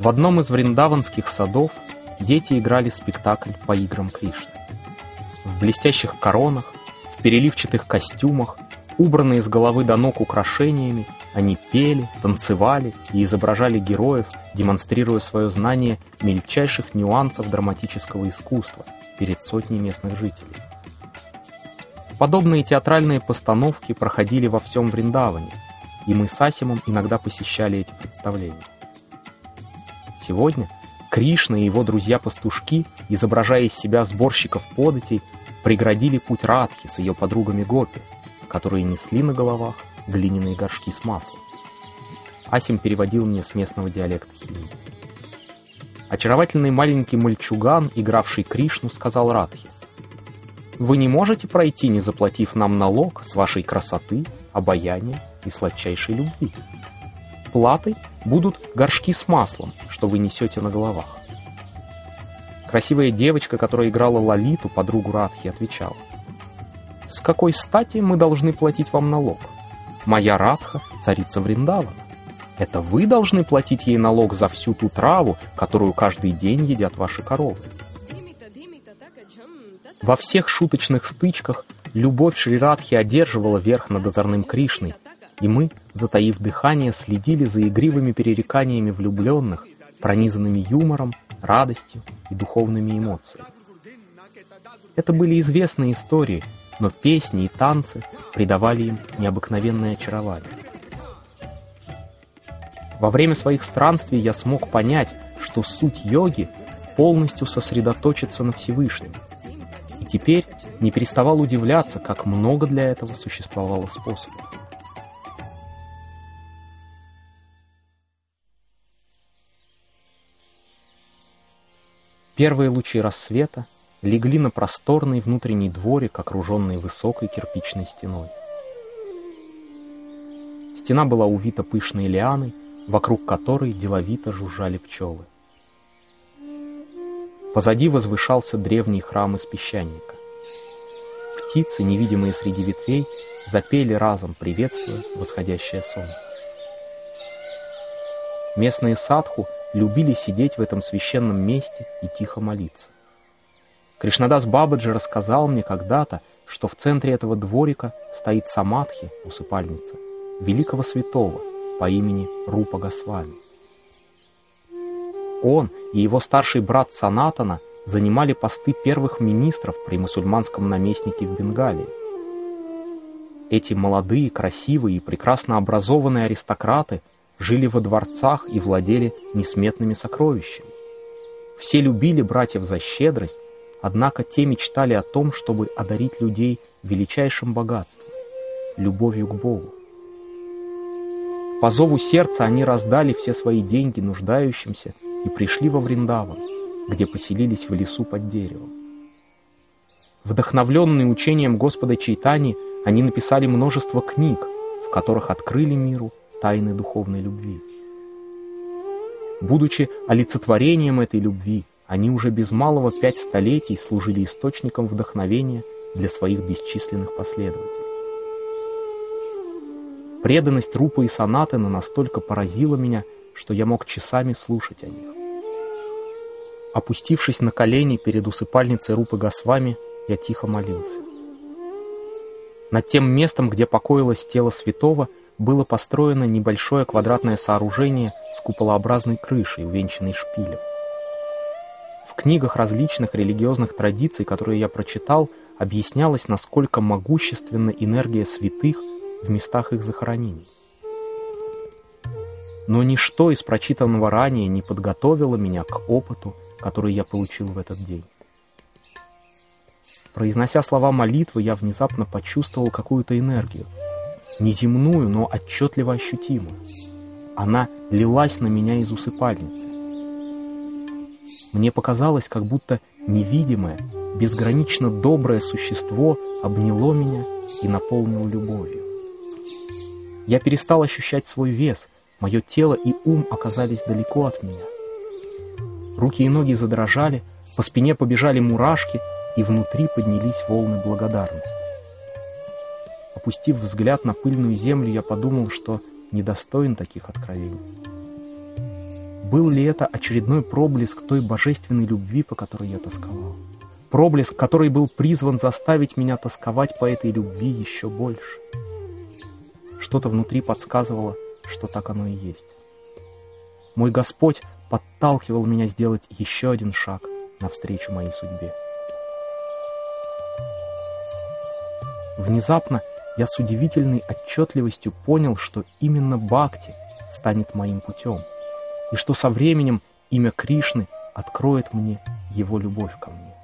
В одном из вриндаванских садов дети играли спектакль по играм Кришны. В блестящих коронах, в переливчатых костюмах, убранные с головы до ног украшениями, они пели, танцевали и изображали героев, демонстрируя свое знание мельчайших нюансов драматического искусства перед сотней местных жителей. Подобные театральные постановки проходили во всем Вриндаване, и мы с Асимом иногда посещали эти представления. Сегодня Кришна и его друзья-пастушки, изображая из себя сборщиков податей, преградили путь Радхи с ее подругами Гопи, которые несли на головах глиняные горшки с маслом. Асим переводил мне с местного диалекта химии. Очаровательный маленький мальчуган, игравший Кришну, сказал Радхи, «Вы не можете пройти, не заплатив нам налог с вашей красоты, обаяния и сладчайшей любви» платой будут горшки с маслом, что вы несете на головах. Красивая девочка, которая играла Лолиту, подругу Радхи, отвечала. «С какой стати мы должны платить вам налог? Моя Радха — царица Вриндавана. Это вы должны платить ей налог за всю ту траву, которую каждый день едят ваши коровы». Во всех шуточных стычках любовь Шри Радхи одерживала верх над озорным Кришной, и мы, затаив дыхание, следили за игривыми перереканиями влюбленных, пронизанными юмором, радостью и духовными эмоциями. Это были известные истории, но песни и танцы придавали им необыкновенное очарование. Во время своих странствий я смог понять, что суть йоги полностью сосредоточиться на Всевышнем. И теперь не переставал удивляться, как много для этого существовало способов. Первые лучи рассвета легли на просторный внутренний дворик, окруженный высокой кирпичной стеной. Стена была увита пышной лианой, вокруг которой деловито жужжали пчелы. Позади возвышался древний храм из песчаника. Птицы, невидимые среди ветвей, запели разом, приветствуя восходящее солнце. Местные садху — любили сидеть в этом священном месте и тихо молиться. Кришнадас Бабаджи рассказал мне когда-то, что в центре этого дворика стоит самадхи, усыпальница, великого святого по имени Рупа Госвами. Он и его старший брат Санатана занимали посты первых министров при мусульманском наместнике в Бенгалии. Эти молодые, красивые и прекрасно образованные аристократы – жили во дворцах и владели несметными сокровищами. Все любили братьев за щедрость, однако те мечтали о том, чтобы одарить людей величайшим богатством — любовью к Богу. По зову сердца они раздали все свои деньги нуждающимся и пришли во Вриндаван, где поселились в лесу под деревом. Вдохновленные учением Господа Чайтани, они написали множество книг, в которых открыли миру тайны духовной любви. Будучи олицетворением этой любви, они уже без малого пять столетий служили источником вдохновения для своих бесчисленных последователей. Преданность Рупы и Санатана настолько поразила меня, что я мог часами слушать о них. Опустившись на колени перед усыпальницей Рупы Госвами, я тихо молился. Над тем местом, где покоилось тело святого, было построено небольшое квадратное сооружение с куполообразной крышей, увенчанной шпилем. В книгах различных религиозных традиций, которые я прочитал, объяснялось, насколько могущественна энергия святых в местах их захоронений. Но ничто из прочитанного ранее не подготовило меня к опыту, который я получил в этот день. Произнося слова молитвы, я внезапно почувствовал какую-то энергию — неземную, но отчетливо ощутимую. Она лилась на меня из усыпальницы. Мне показалось, как будто невидимое, безгранично доброе существо обняло меня и наполнило любовью. Я перестал ощущать свой вес, мое тело и ум оказались далеко от меня. Руки и ноги задрожали, по спине побежали мурашки, и внутри поднялись волны благодарности. Опустив взгляд на пыльную землю, я подумал, что недостоин таких откровений. был ли это очередной проблеск той божественной любви, по которой я тосковал? Проблеск, который был призван заставить меня тосковать по этой любви еще больше. Что-то внутри подсказывало, что так оно и есть. Мой Господь подталкивал меня сделать еще один шаг навстречу моей судьбе. Внезапно я с удивительной отчетливостью понял, что именно Бхакти станет моим путем, и что со временем имя Кришны откроет мне его любовь ко мне.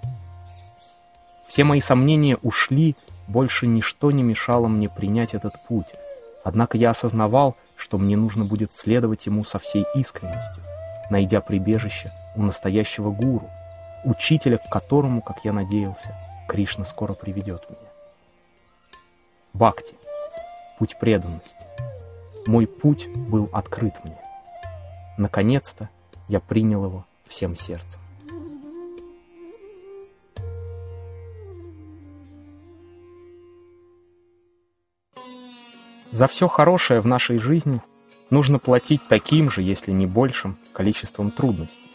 Все мои сомнения ушли, больше ничто не мешало мне принять этот путь, однако я осознавал, что мне нужно будет следовать ему со всей искренностью, найдя прибежище у настоящего гуру, учителя, к которому, как я надеялся, Кришна скоро приведет меня. Бхакти, путь преданности. Мой путь был открыт мне. Наконец-то я принял его всем сердцем. За все хорошее в нашей жизни нужно платить таким же, если не большим, количеством трудностей.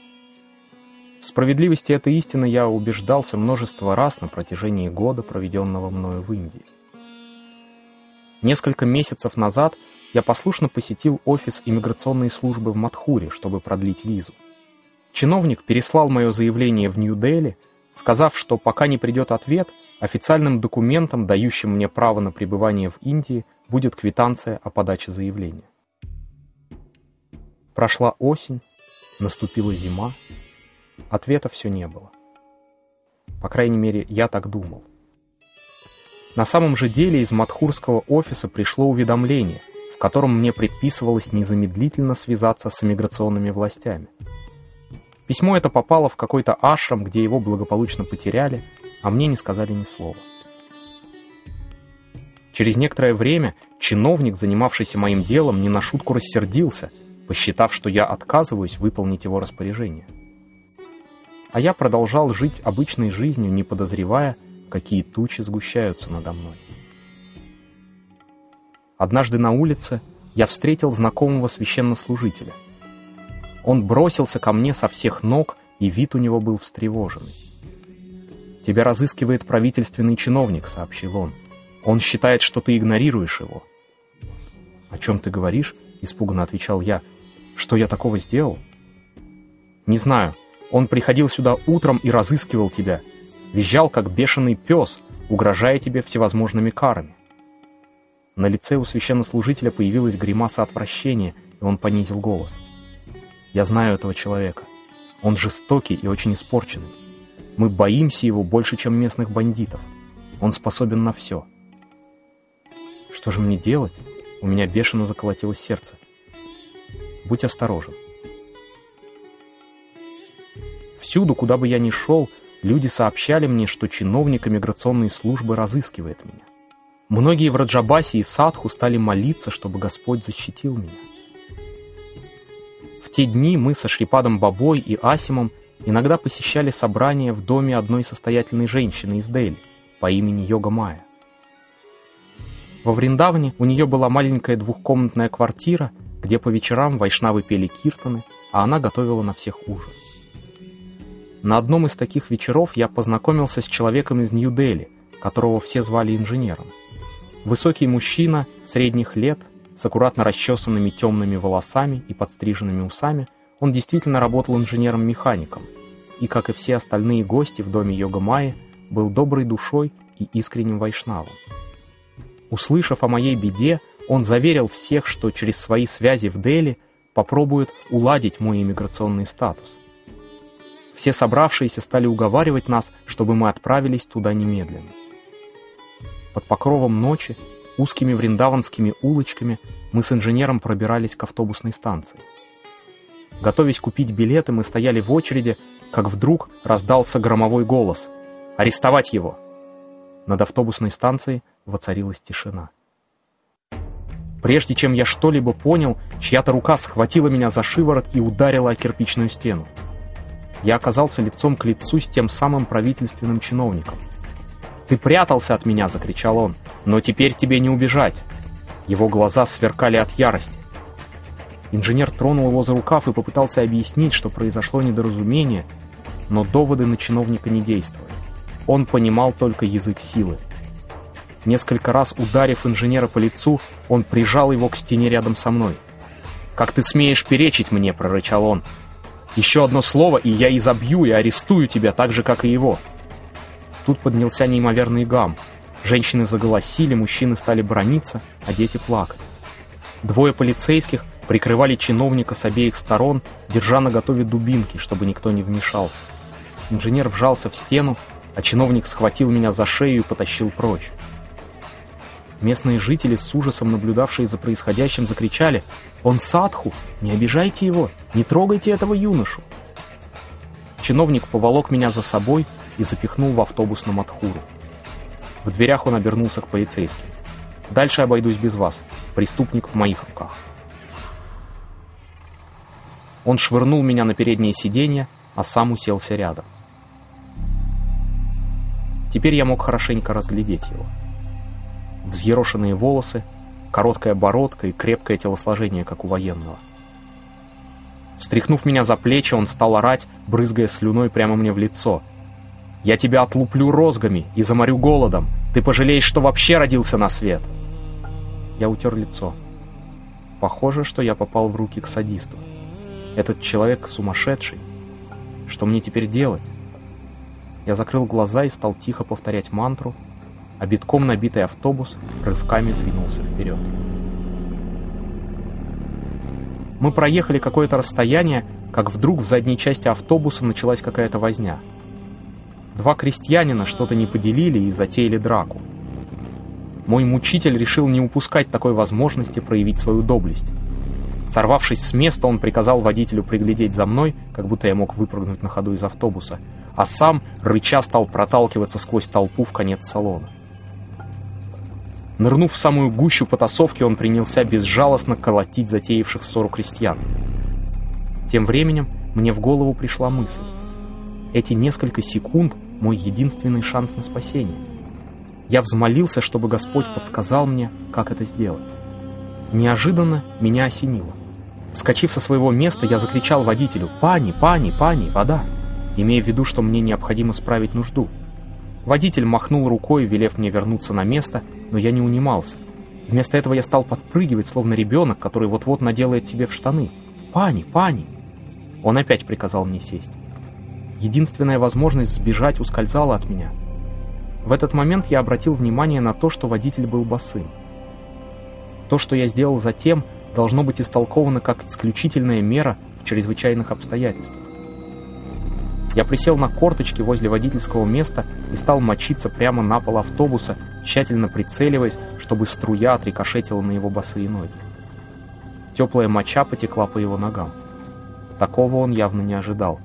В справедливости этой истины я убеждался множество раз на протяжении года, проведенного мною в Индии. Несколько месяцев назад я послушно посетил офис иммиграционной службы в Мадхуре, чтобы продлить визу. Чиновник переслал мое заявление в Нью-Дели, сказав, что пока не придет ответ, официальным документом, дающим мне право на пребывание в Индии, будет квитанция о подаче заявления. Прошла осень, наступила зима, ответа все не было. По крайней мере, я так думал. На самом же деле из Мадхурского офиса пришло уведомление, в котором мне предписывалось незамедлительно связаться с иммиграционными властями. Письмо это попало в какой-то ашрам, где его благополучно потеряли, а мне не сказали ни слова. Через некоторое время чиновник, занимавшийся моим делом, не на шутку рассердился, посчитав, что я отказываюсь выполнить его распоряжение. А я продолжал жить обычной жизнью, не подозревая, какие тучи сгущаются надо мной. Однажды на улице я встретил знакомого священнослужителя. Он бросился ко мне со всех ног, и вид у него был встревоженный. «Тебя разыскивает правительственный чиновник», — сообщил он. «Он считает, что ты игнорируешь его». «О чем ты говоришь?» — испуганно отвечал я. «Что я такого сделал?» «Не знаю. Он приходил сюда утром и разыскивал тебя визжал, как бешеный пес, угрожая тебе всевозможными карами. На лице у священнослужителя появилась гримаса отвращения, и он понизил голос. «Я знаю этого человека. Он жестокий и очень испорченный. Мы боимся его больше, чем местных бандитов. Он способен на все». «Что же мне делать?» У меня бешено заколотилось сердце. «Будь осторожен». Всюду, куда бы я ни шел, Люди сообщали мне, что чиновник иммиграционной службы разыскивает меня. Многие в Раджабасе и Садху стали молиться, чтобы Господь защитил меня. В те дни мы со Шрипадом Бабой и Асимом иногда посещали собрания в доме одной состоятельной женщины из Дели по имени Йога Майя. Во Вриндаване у нее была маленькая двухкомнатная квартира, где по вечерам вайшнавы пели киртаны, а она готовила на всех ужин. На одном из таких вечеров я познакомился с человеком из Нью-Дели, которого все звали инженером. Высокий мужчина, средних лет, с аккуратно расчесанными темными волосами и подстриженными усами, он действительно работал инженером-механиком, и, как и все остальные гости в доме Йога Майи, был доброй душой и искренним вайшнавом. Услышав о моей беде, он заверил всех, что через свои связи в Дели попробует уладить мой иммиграционный статус. Все собравшиеся стали уговаривать нас, чтобы мы отправились туда немедленно. Под покровом ночи, узкими вриндаванскими улочками, мы с инженером пробирались к автобусной станции. Готовясь купить билеты, мы стояли в очереди, как вдруг раздался громовой голос «Арестовать его!». Над автобусной станцией воцарилась тишина. Прежде чем я что-либо понял, чья-то рука схватила меня за шиворот и ударила о кирпичную стену я оказался лицом к лицу с тем самым правительственным чиновником. «Ты прятался от меня!» — закричал он. «Но теперь тебе не убежать!» Его глаза сверкали от ярости. Инженер тронул его за рукав и попытался объяснить, что произошло недоразумение, но доводы на чиновника не действовали. Он понимал только язык силы. Несколько раз ударив инженера по лицу, он прижал его к стене рядом со мной. «Как ты смеешь перечить мне?» — прорычал он. «Еще одно слово, и я изобью и арестую тебя так же, как и его». Тут поднялся неимоверный гам. Женщины заголосили, мужчины стали брониться, а дети плакать. Двое полицейских прикрывали чиновника с обеих сторон, держа на готове дубинки, чтобы никто не вмешался. Инженер вжался в стену, а чиновник схватил меня за шею и потащил прочь. Местные жители, с ужасом наблюдавшие за происходящим, закричали «Он садху! Не обижайте его! Не трогайте этого юношу!» Чиновник поволок меня за собой и запихнул в автобус на Матхуру. В дверях он обернулся к полицейским. «Дальше обойдусь без вас. Преступник в моих руках». Он швырнул меня на переднее сиденье, а сам уселся рядом. Теперь я мог хорошенько разглядеть его. Взъерошенные волосы, короткая бородка и крепкое телосложение, как у военного. Встряхнув меня за плечи, он стал орать, брызгая слюной прямо мне в лицо. «Я тебя отлуплю розгами и заморю голодом! Ты пожалеешь, что вообще родился на свет!» Я утер лицо. Похоже, что я попал в руки к садисту. Этот человек сумасшедший. Что мне теперь делать? Я закрыл глаза и стал тихо повторять мантру, а битком набитый автобус рывками двинулся вперед. Мы проехали какое-то расстояние, как вдруг в задней части автобуса началась какая-то возня. Два крестьянина что-то не поделили и затеяли драку. Мой мучитель решил не упускать такой возможности проявить свою доблесть. Сорвавшись с места, он приказал водителю приглядеть за мной, как будто я мог выпрыгнуть на ходу из автобуса, а сам, рыча, стал проталкиваться сквозь толпу в конец салона. Нырнув в самую гущу потасовки, он принялся безжалостно колотить затеявших ссору крестьян. Тем временем мне в голову пришла мысль. Эти несколько секунд — мой единственный шанс на спасение. Я взмолился, чтобы Господь подсказал мне, как это сделать. Неожиданно меня осенило. Вскочив со своего места, я закричал водителю «Пани, пани, пани, вода!», имея в виду, что мне необходимо справить нужду. Водитель махнул рукой, велев мне вернуться на место, но я не унимался. Вместо этого я стал подпрыгивать, словно ребенок, который вот-вот наделает себе в штаны. «Пани, пани!» Он опять приказал мне сесть. Единственная возможность сбежать ускользала от меня. В этот момент я обратил внимание на то, что водитель был босым. То, что я сделал затем, должно быть истолковано как исключительная мера в чрезвычайных обстоятельствах. Я присел на корточки возле водительского места и стал мочиться прямо на пол автобуса, тщательно прицеливаясь, чтобы струя отрикошетила на его босые ноги. Теплая моча потекла по его ногам. Такого он явно не ожидал.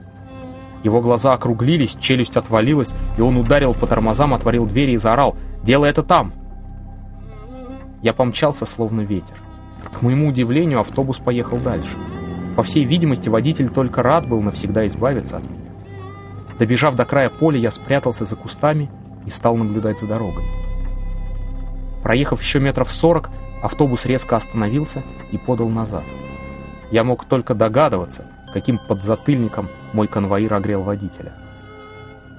Его глаза округлились, челюсть отвалилась, и он ударил по тормозам, отворил двери и заорал «Делай это там!». Я помчался, словно ветер. К моему удивлению, автобус поехал дальше. По всей видимости, водитель только рад был навсегда избавиться от меня. Добежав до края поля, я спрятался за кустами и стал наблюдать за дорогой. Проехав еще метров сорок, автобус резко остановился и подал назад. Я мог только догадываться, каким подзатыльником мой конвоир огрел водителя.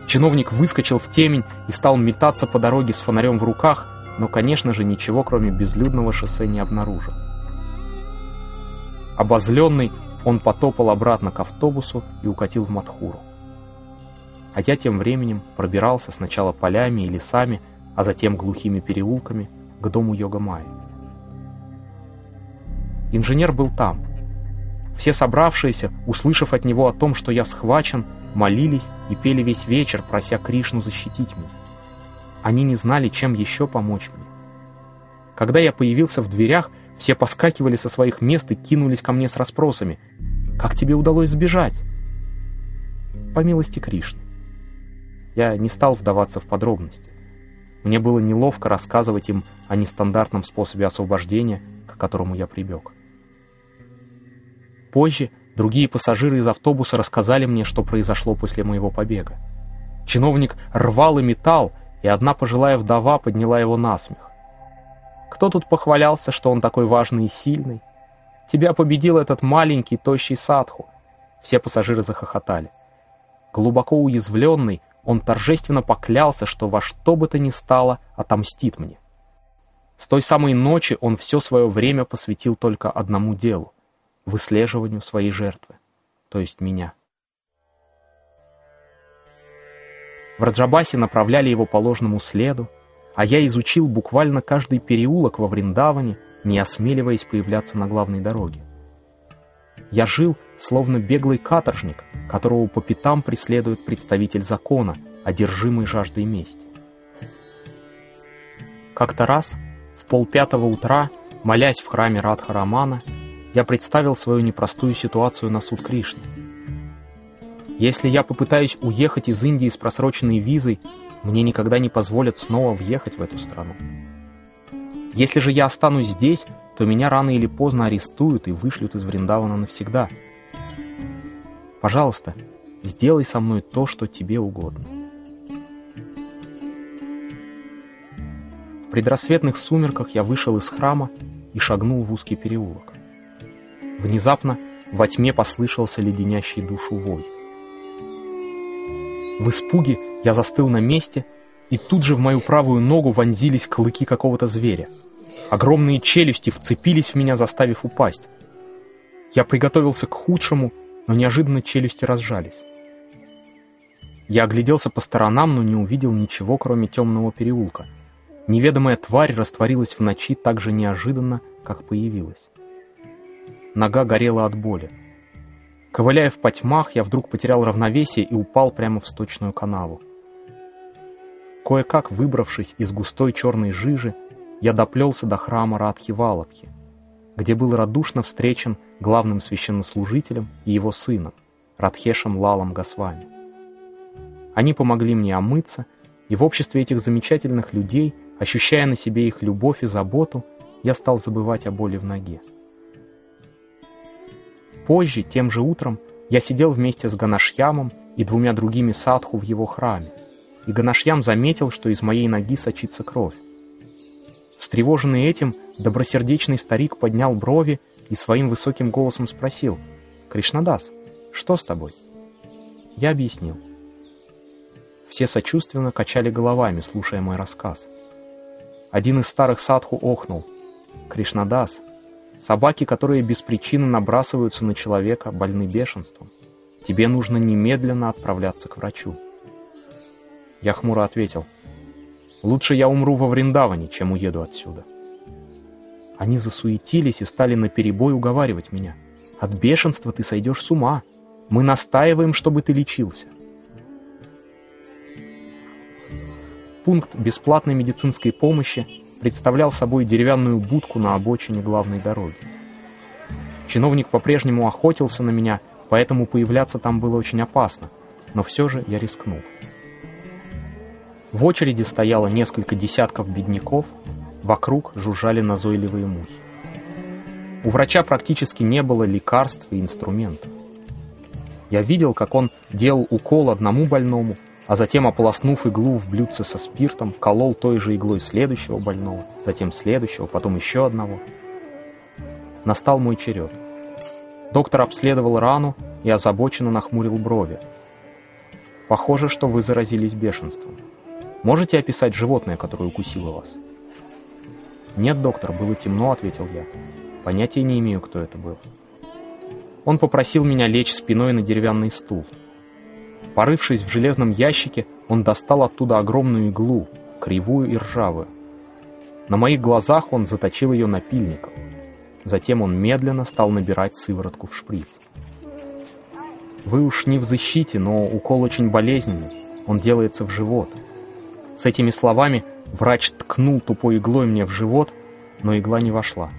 Чиновник выскочил в темень и стал метаться по дороге с фонарем в руках, но, конечно же, ничего, кроме безлюдного шоссе, не обнаружил. Обозленный, он потопал обратно к автобусу и укатил в Матхуру. А я тем временем пробирался сначала полями и лесами, а затем глухими переулками к дому Йога Майи. Инженер был там. Все собравшиеся, услышав от него о том, что я схвачен, молились и пели весь вечер, прося Кришну защитить меня. Они не знали, чем еще помочь мне. Когда я появился в дверях, все поскакивали со своих мест и кинулись ко мне с расспросами. «Как тебе удалось сбежать?» По милости Кришны. Я не стал вдаваться в подробности. Мне было неловко рассказывать им о нестандартном способе освобождения, к которому я прибег. Позже другие пассажиры из автобуса рассказали мне, что произошло после моего побега. Чиновник рвал и металл, и одна пожилая вдова подняла его на смех. Кто тут похвалялся, что он такой важный и сильный? Тебя победил этот маленький, тощий садху!» Все пассажиры захохотали. Глубоко уязвленный, он торжественно поклялся, что во что бы то ни стало отомстит мне. С той самой ночи он все свое время посвятил только одному делу — выслеживанию своей жертвы, то есть меня. В Раджабасе направляли его по ложному следу, а я изучил буквально каждый переулок во Вриндаване, не осмеливаясь появляться на главной дороге. Я жил, словно беглый каторжник, которого по пятам преследует представитель закона, одержимый жаждой мести. Как-то раз, в полпятого утра, молясь в храме Радха-Рамана, я представил свою непростую ситуацию на суд Кришны. Если я попытаюсь уехать из Индии с просроченной визой, мне никогда не позволят снова въехать в эту страну. Если же я останусь здесь, то меня рано или поздно арестуют и вышлют из Вриндавана навсегда. Пожалуйста, сделай со мной то, что тебе угодно. В предрассветных сумерках я вышел из храма и шагнул в узкий переулок. Внезапно во тьме послышался леденящий душу вой. В испуге я застыл на месте, и тут же в мою правую ногу вонзились клыки какого-то зверя. Огромные челюсти вцепились в меня, заставив упасть. Я приготовился к худшему, но неожиданно челюсти разжались. Я огляделся по сторонам, но не увидел ничего, кроме темного переулка. Неведомая тварь растворилась в ночи так же неожиданно, как появилась. Нога горела от боли. Ковыляя в потьмах, я вдруг потерял равновесие и упал прямо в сточную канаву. Кое-как выбравшись из густой черной жижи, я доплелся до храма Радхи-Валабхи, где был радушно встречен главным священнослужителем и его сыном, Радхешем Лалом Госвами. Они помогли мне омыться, и в обществе этих замечательных людей, ощущая на себе их любовь и заботу, я стал забывать о боли в ноге. Позже, тем же утром, я сидел вместе с Ганашьямом и двумя другими садху в его храме, и Ганашьям заметил, что из моей ноги сочится кровь. Встревоженный этим, добросердечный старик поднял брови и своим высоким голосом спросил, «Кришнадас, что с тобой?» Я объяснил. Все сочувственно качали головами, слушая мой рассказ. Один из старых садху охнул. «Кришнадас, Собаки, которые без причины набрасываются на человека, больны бешенством. Тебе нужно немедленно отправляться к врачу. Я хмуро ответил. Лучше я умру во Вриндаване, чем уеду отсюда. Они засуетились и стали наперебой уговаривать меня. От бешенства ты сойдешь с ума. Мы настаиваем, чтобы ты лечился. Пункт бесплатной медицинской помощи представлял собой деревянную будку на обочине главной дороги. Чиновник по-прежнему охотился на меня, поэтому появляться там было очень опасно, но все же я рискнул. В очереди стояло несколько десятков бедняков, вокруг жужжали назойливые мухи. У врача практически не было лекарств и инструментов. Я видел, как он делал укол одному больному, а затем, ополоснув иглу в блюдце со спиртом, колол той же иглой следующего больного, затем следующего, потом еще одного. Настал мой черед. Доктор обследовал рану и озабоченно нахмурил брови. «Похоже, что вы заразились бешенством. Можете описать животное, которое укусило вас?» «Нет, доктор, было темно», — ответил я. «Понятия не имею, кто это был». Он попросил меня лечь спиной на деревянный стул. Порывшись в железном ящике, он достал оттуда огромную иглу, кривую и ржавую. На моих глазах он заточил ее напильником. Затем он медленно стал набирать сыворотку в шприц. Вы уж не в защите, но укол очень болезненный. Он делается в живот. С этими словами врач ткнул тупой иглой мне в живот, но игла не вошла.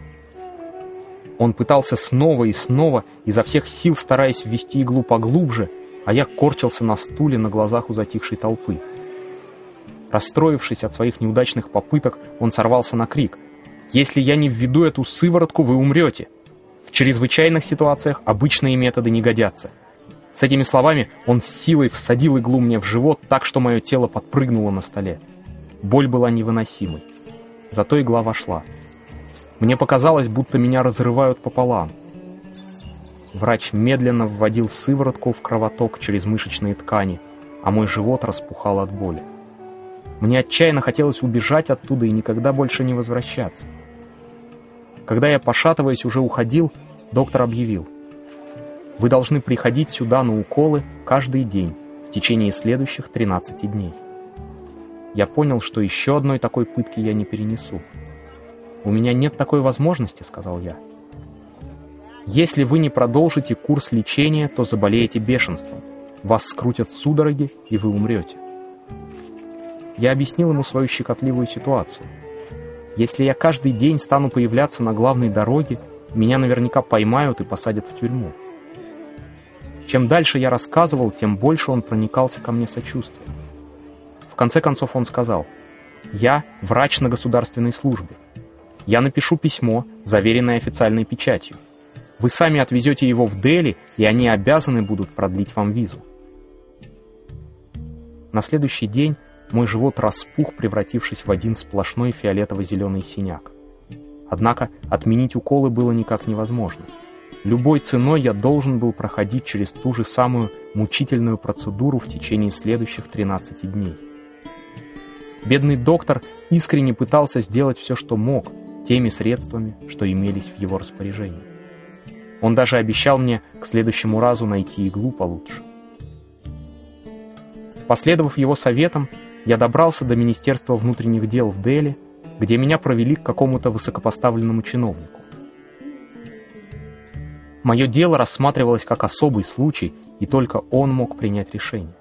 Он пытался снова и снова, изо всех сил стараясь ввести иглу поглубже, а я корчился на стуле на глазах у затихшей толпы. Расстроившись от своих неудачных попыток, он сорвался на крик. «Если я не введу эту сыворотку, вы умрете!» В чрезвычайных ситуациях обычные методы не годятся. С этими словами он с силой всадил иглу мне в живот так, что мое тело подпрыгнуло на столе. Боль была невыносимой. Зато игла вошла. Мне показалось, будто меня разрывают пополам — врач медленно вводил сыворотку в кровоток через мышечные ткани, а мой живот распухал от боли. Мне отчаянно хотелось убежать оттуда и никогда больше не возвращаться. Когда я, пошатываясь, уже уходил, доктор объявил. Вы должны приходить сюда на уколы каждый день в течение следующих 13 дней. Я понял, что еще одной такой пытки я не перенесу. «У меня нет такой возможности», — сказал я. «Если вы не продолжите курс лечения, то заболеете бешенством. Вас скрутят судороги, и вы умрете». Я объяснил ему свою щекотливую ситуацию. Если я каждый день стану появляться на главной дороге, меня наверняка поймают и посадят в тюрьму. Чем дальше я рассказывал, тем больше он проникался ко мне сочувствием. В конце концов он сказал, «Я врач на государственной службе. Я напишу письмо, заверенное официальной печатью. Вы сами отвезете его в Дели, и они обязаны будут продлить вам визу». На следующий день мой живот распух, превратившись в один сплошной фиолетово-зеленый синяк. Однако отменить уколы было никак невозможно. Любой ценой я должен был проходить через ту же самую мучительную процедуру в течение следующих 13 дней. Бедный доктор искренне пытался сделать все, что мог, теми средствами, что имелись в его распоряжении. Он даже обещал мне к следующему разу найти иглу получше. Последовав его советам, я добрался до Министерства внутренних дел в Дели, где меня провели к какому-то высокопоставленному чиновнику. Мое дело рассматривалось как особый случай, и только он мог принять решение.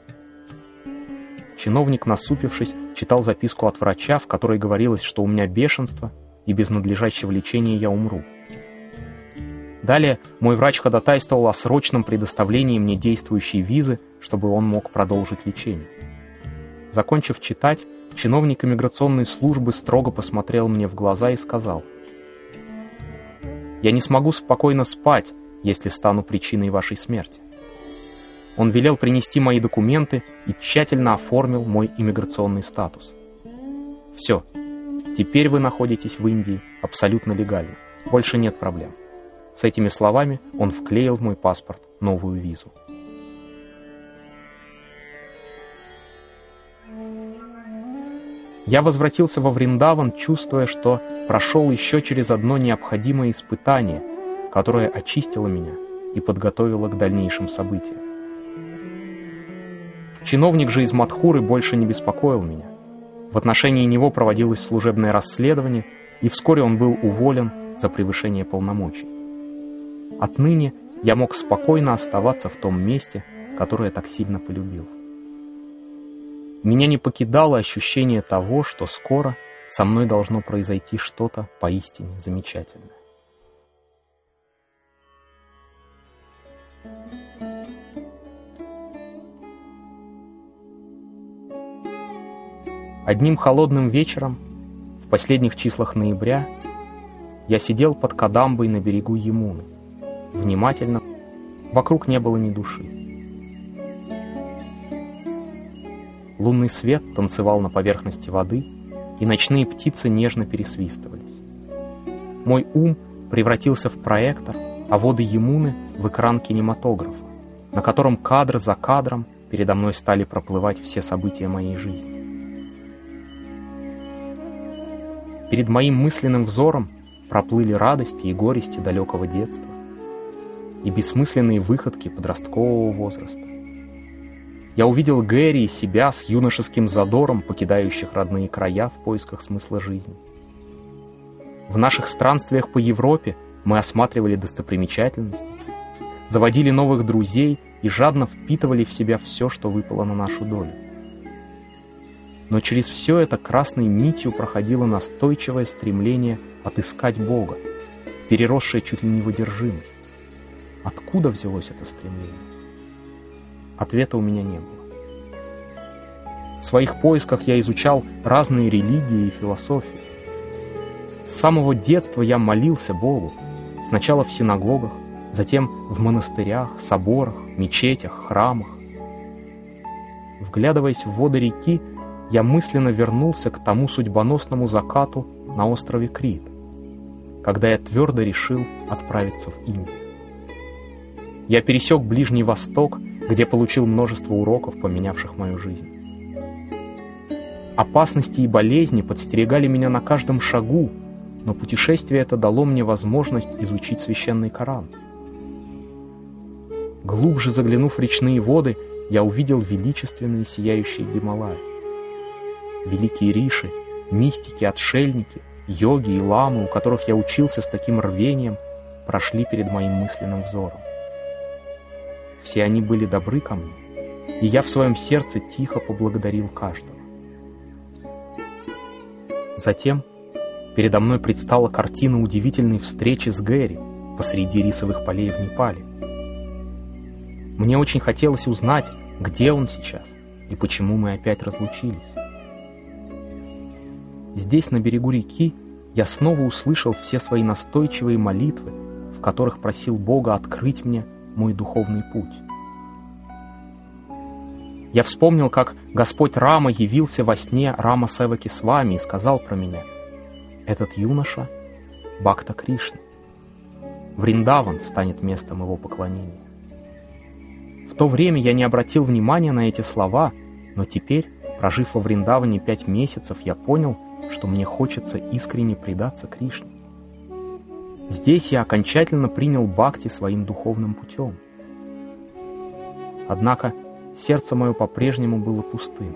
Чиновник, насупившись, читал записку от врача, в которой говорилось, что у меня бешенство, и без надлежащего лечения я умру. Далее мой врач ходатайствовал о срочном предоставлении мне действующей визы, чтобы он мог продолжить лечение. Закончив читать, чиновник иммиграционной службы строго посмотрел мне в глаза и сказал, «Я не смогу спокойно спать, если стану причиной вашей смерти». Он велел принести мои документы и тщательно оформил мой иммиграционный статус. Все, теперь вы находитесь в Индии абсолютно легально, больше нет проблем. С этими словами он вклеил в мой паспорт новую визу. Я возвратился во Вриндаван, чувствуя, что прошел еще через одно необходимое испытание, которое очистило меня и подготовило к дальнейшим событиям. Чиновник же из Мадхуры больше не беспокоил меня. В отношении него проводилось служебное расследование, и вскоре он был уволен за превышение полномочий. Отныне я мог спокойно оставаться в том месте, которое так сильно полюбил. Меня не покидало ощущение того, что скоро со мной должно произойти что-то поистине замечательное. Одним холодным вечером, в последних числах ноября, я сидел под Кадамбой на берегу Емуны. Внимательно, вокруг не было ни души. Лунный свет танцевал на поверхности воды, и ночные птицы нежно пересвистывались. Мой ум превратился в проектор, а воды Емуны — в экран кинематографа, на котором кадр за кадром передо мной стали проплывать все события моей жизни. Перед моим мысленным взором проплыли радости и горести далекого детства и бессмысленные выходки подросткового возраста. Я увидел Гэри и себя с юношеским задором, покидающих родные края в поисках смысла жизни. В наших странствиях по Европе мы осматривали достопримечательности, заводили новых друзей и жадно впитывали в себя все, что выпало на нашу долю. Но через все это красной нитью проходило настойчивое стремление отыскать Бога, переросшее чуть ли не в одержимость. Откуда взялось это стремление? Ответа у меня не было. В своих поисках я изучал разные религии и философии. С самого детства я молился Богу, сначала в синагогах, затем в монастырях, соборах, мечетях, храмах. Вглядываясь в воды реки, я мысленно вернулся к тому судьбоносному закату на острове Крит, когда я твердо решил отправиться в Индию. Я пересек Ближний Восток, где получил множество уроков, поменявших мою жизнь. Опасности и болезни подстерегали меня на каждом шагу, но путешествие это дало мне возможность изучить священный Коран. Глубже заглянув в речные воды, я увидел величественные сияющие Гималаи. Великие риши, мистики, отшельники, йоги и ламы, у которых я учился с таким рвением, прошли перед моим мысленным взором. Все они были добры ко мне, и я в своем сердце тихо поблагодарил каждого. Затем передо мной предстала картина удивительной встречи с Гэри посреди рисовых полей в Непале. Мне очень хотелось узнать, где он сейчас и почему мы опять разлучились. Здесь, на берегу реки, я снова услышал все свои настойчивые молитвы, в которых просил Бога открыть мне мой духовный путь. Я вспомнил, как Господь Рама явился во сне Рама Севаки с вами и сказал про меня, «Этот юноша — Бхакта Кришна. Вриндаван станет местом его поклонения». В то время я не обратил внимания на эти слова, но теперь, прожив во Вриндаване пять месяцев, я понял, что мне хочется искренне предаться Кришне. Здесь я окончательно принял Бхакти своим духовным путем. Однако сердце мое по-прежнему было пустым.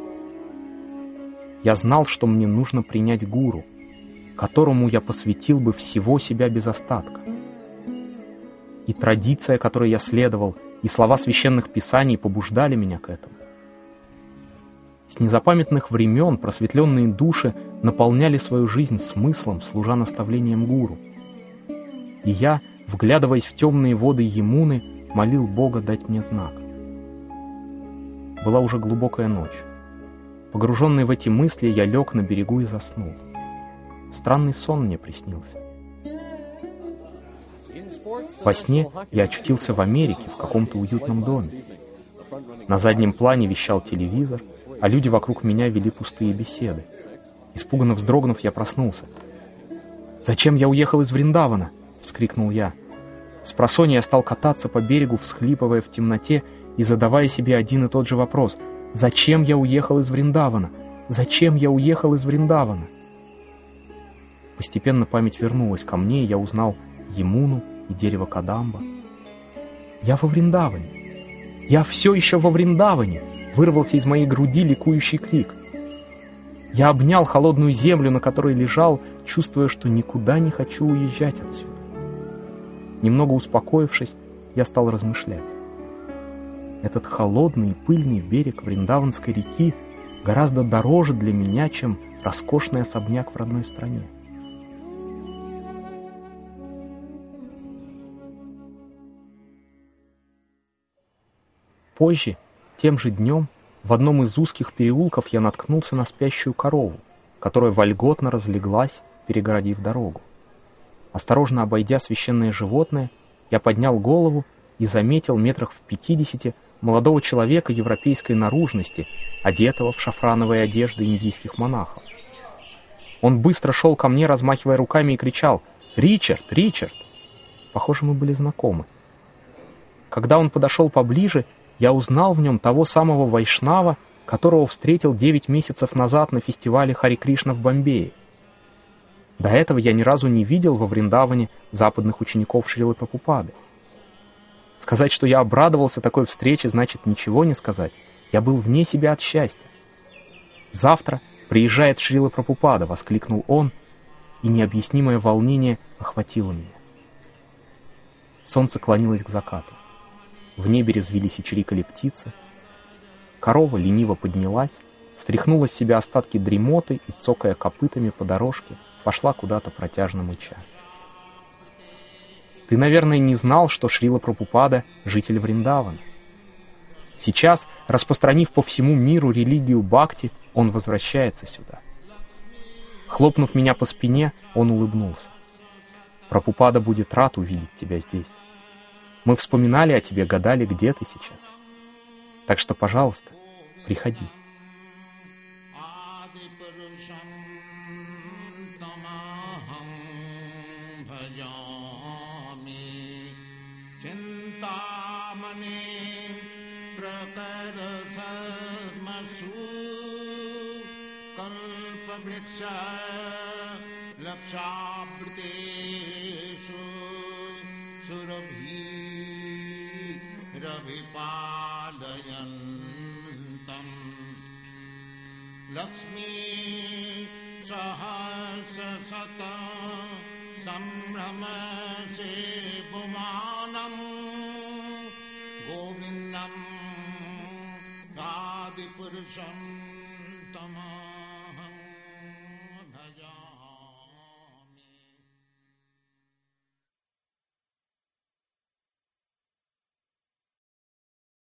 Я знал, что мне нужно принять гуру, которому я посвятил бы всего себя без остатка. И традиция, которой я следовал, и слова священных писаний побуждали меня к этому. С незапамятных времен просветленные души наполняли свою жизнь смыслом, служа наставлением гуру. И я, вглядываясь в темные воды Емуны, молил Бога дать мне знак. Была уже глубокая ночь. Погруженный в эти мысли, я лег на берегу и заснул. Странный сон мне приснился. Во сне я очутился в Америке, в каком-то уютном доме. На заднем плане вещал телевизор, а люди вокруг меня вели пустые беседы. Испуганно вздрогнув, я проснулся. «Зачем я уехал из Вриндавана?» — вскрикнул я. С просонья я стал кататься по берегу, всхлипывая в темноте и задавая себе один и тот же вопрос. «Зачем я уехал из Вриндавана? Зачем я уехал из Вриндавана?» Постепенно память вернулась ко мне, и я узнал Емуну и дерево Кадамба. «Я во Вриндаване! Я все еще во Вриндаване!» Вырвался из моей груди ликующий крик. Я обнял холодную землю, на которой лежал, чувствуя, что никуда не хочу уезжать отсюда. Немного успокоившись, я стал размышлять. Этот холодный и пыльный берег Вриндаванской реки гораздо дороже для меня, чем роскошный особняк в родной стране. Позже, тем же днем, в одном из узких переулков я наткнулся на спящую корову, которая вольготно разлеглась, перегородив дорогу. Осторожно обойдя священное животное, я поднял голову и заметил метрах в пятидесяти молодого человека европейской наружности, одетого в шафрановые одежды индийских монахов. Он быстро шел ко мне, размахивая руками, и кричал «Ричард! Ричард!» Похоже, мы были знакомы. Когда он подошел поближе, я узнал в нем того самого Вайшнава, которого встретил 9 месяцев назад на фестивале Хари Кришна в Бомбее. До этого я ни разу не видел во Вриндаване западных учеников Шрилы Прабхупады. Сказать, что я обрадовался такой встрече, значит ничего не сказать. Я был вне себя от счастья. «Завтра приезжает Шрила Прабхупада», — воскликнул он, и необъяснимое волнение охватило меня. Солнце клонилось к закату. В небе резвились и чирикали птицы. Корова лениво поднялась, стряхнула с себя остатки дремоты и, цокая копытами по дорожке, пошла куда-то протяжно мыча. Ты, наверное, не знал, что Шрила Прабхупада — житель Вриндавана. Сейчас, распространив по всему миру религию Бхакти, он возвращается сюда. Хлопнув меня по спине, он улыбнулся. Прабхупада будет рад увидеть тебя здесь. Мы вспоминали о тебе, гадали, где ты сейчас. Так что, пожалуйста, приходи. Cinta लक्ष्मी सहस्रशत सम्भ्रमसे पुमानम् गोविन्दम् आदिपुरुषम् तमा